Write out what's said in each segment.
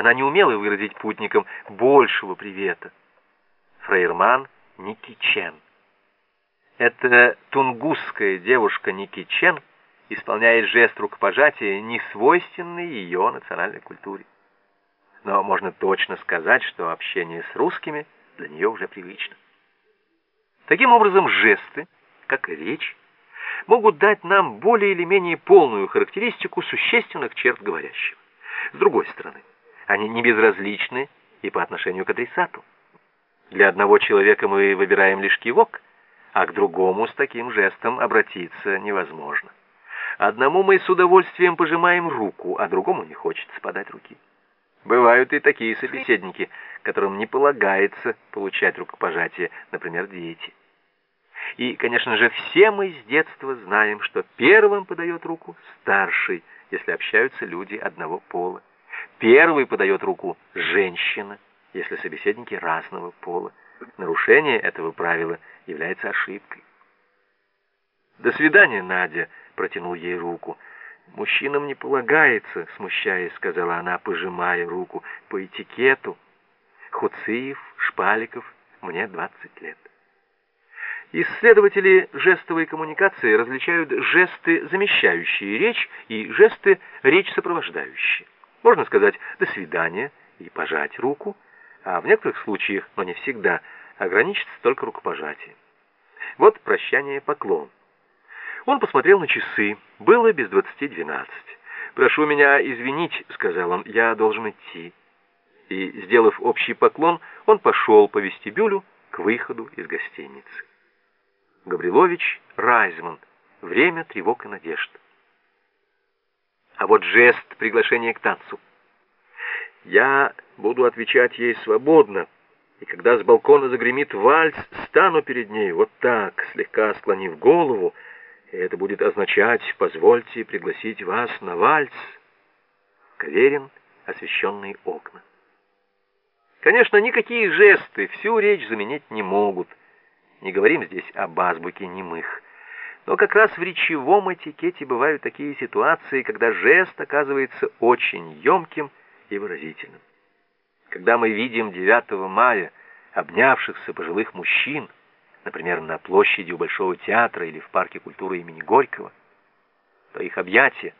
Она не умела выразить путникам большего привета. Фрейрман Ники Чен. Эта тунгусская девушка Ники Чен исполняет жест рукопожатия, не свойственный ее национальной культуре. Но можно точно сказать, что общение с русскими для нее уже привычно. Таким образом, жесты, как и речь, могут дать нам более или менее полную характеристику существенных черт говорящего. С другой стороны, они не безразличны и по отношению к адресату. Для одного человека мы выбираем лишь кивок, а к другому с таким жестом обратиться невозможно. Одному мы с удовольствием пожимаем руку, а другому не хочется подать руки. Бывают и такие собеседники, которым не полагается получать рукопожатие, например, дети. И, конечно же, все мы с детства знаем, что первым подает руку старший, если общаются люди одного пола. Первый подает руку женщина, если собеседники разного пола. Нарушение этого правила является ошибкой. «До свидания, Надя», — протянул ей руку. «Мужчинам не полагается», — смущаясь, сказала она, пожимая руку, — «по этикету. Хуциев, Шпаликов, мне двадцать лет». Исследователи жестовой коммуникации различают жесты, замещающие речь, и жесты, речь сопровождающие. Можно сказать «до свидания» и пожать руку, а в некоторых случаях, но не всегда, ограничиться только рукопожатием. Вот прощание поклон. Он посмотрел на часы. Было без двадцати двенадцать. «Прошу меня извинить», — сказал он, — «я должен идти». И, сделав общий поклон, он пошел по вестибюлю к выходу из гостиницы. Гаврилович Райзман. Время тревог и надежд. А вот жест приглашения к танцу. Я буду отвечать ей свободно, и когда с балкона загремит вальс, стану перед ней вот так, слегка склонив голову, и это будет означать «позвольте пригласить вас на вальс». Каверин, освещенные окна. Конечно, никакие жесты всю речь заменить не могут, не говорим здесь об азбуке немых. Но как раз в речевом этикете бывают такие ситуации, когда жест оказывается очень емким и выразительным. Когда мы видим 9 мая обнявшихся пожилых мужчин, например, на площади у Большого театра или в парке культуры имени Горького, то их объятия,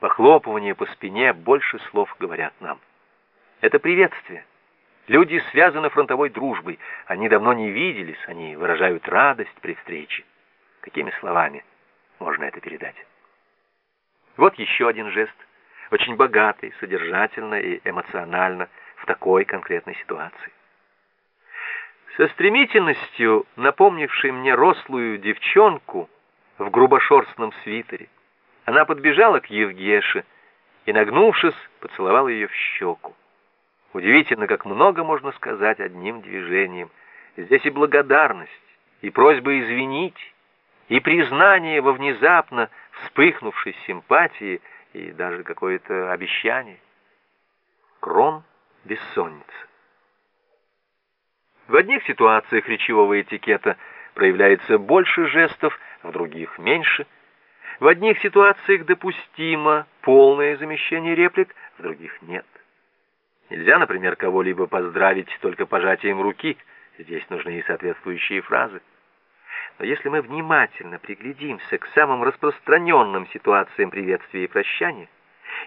похлопывание по спине больше слов говорят нам. Это приветствие, Люди связаны фронтовой дружбой. Они давно не виделись, они выражают радость при встрече. Какими словами можно это передать? Вот еще один жест, очень богатый, содержательно и эмоционально в такой конкретной ситуации. Со стремительностью, напомнившей мне рослую девчонку в грубошерстном свитере, она подбежала к Евгеше и, нагнувшись, поцеловала ее в щеку. Удивительно, как много можно сказать одним движением. Здесь и благодарность, и просьба извинить, и признание во внезапно вспыхнувшей симпатии, и даже какое-то обещание. Крон бессонница. В одних ситуациях речевого этикета проявляется больше жестов, в других меньше. В одних ситуациях допустимо полное замещение реплик, в других нет. Нельзя, например, кого-либо поздравить только пожатием руки. Здесь нужны и соответствующие фразы. Но если мы внимательно приглядимся к самым распространенным ситуациям приветствия и прощания,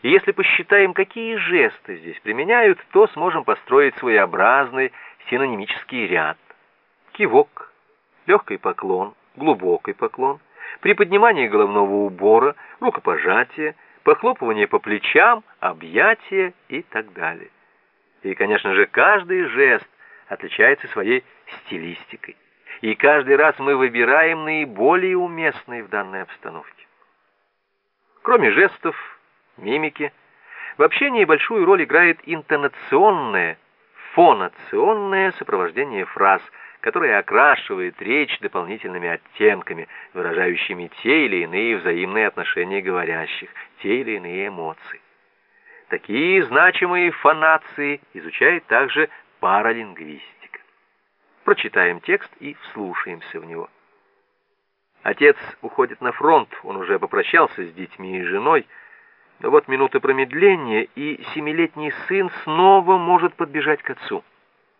и если посчитаем, какие жесты здесь применяют, то сможем построить своеобразный синонимический ряд. Кивок, легкий поклон, глубокий поклон, приподнимание головного убора, рукопожатие, похлопывание по плечам, объятие и так далее. И, конечно же, каждый жест отличается своей стилистикой. И каждый раз мы выбираем наиболее уместные в данной обстановке. Кроме жестов, мимики, в общении большую роль играет интонационное, фонационное сопровождение фраз, которое окрашивает речь дополнительными оттенками, выражающими те или иные взаимные отношения говорящих, те или иные эмоции. Такие значимые фонации изучает также паралингвистика. Прочитаем текст и вслушаемся в него. Отец уходит на фронт, он уже попрощался с детьми и женой. Но вот минута промедления, и семилетний сын снова может подбежать к отцу.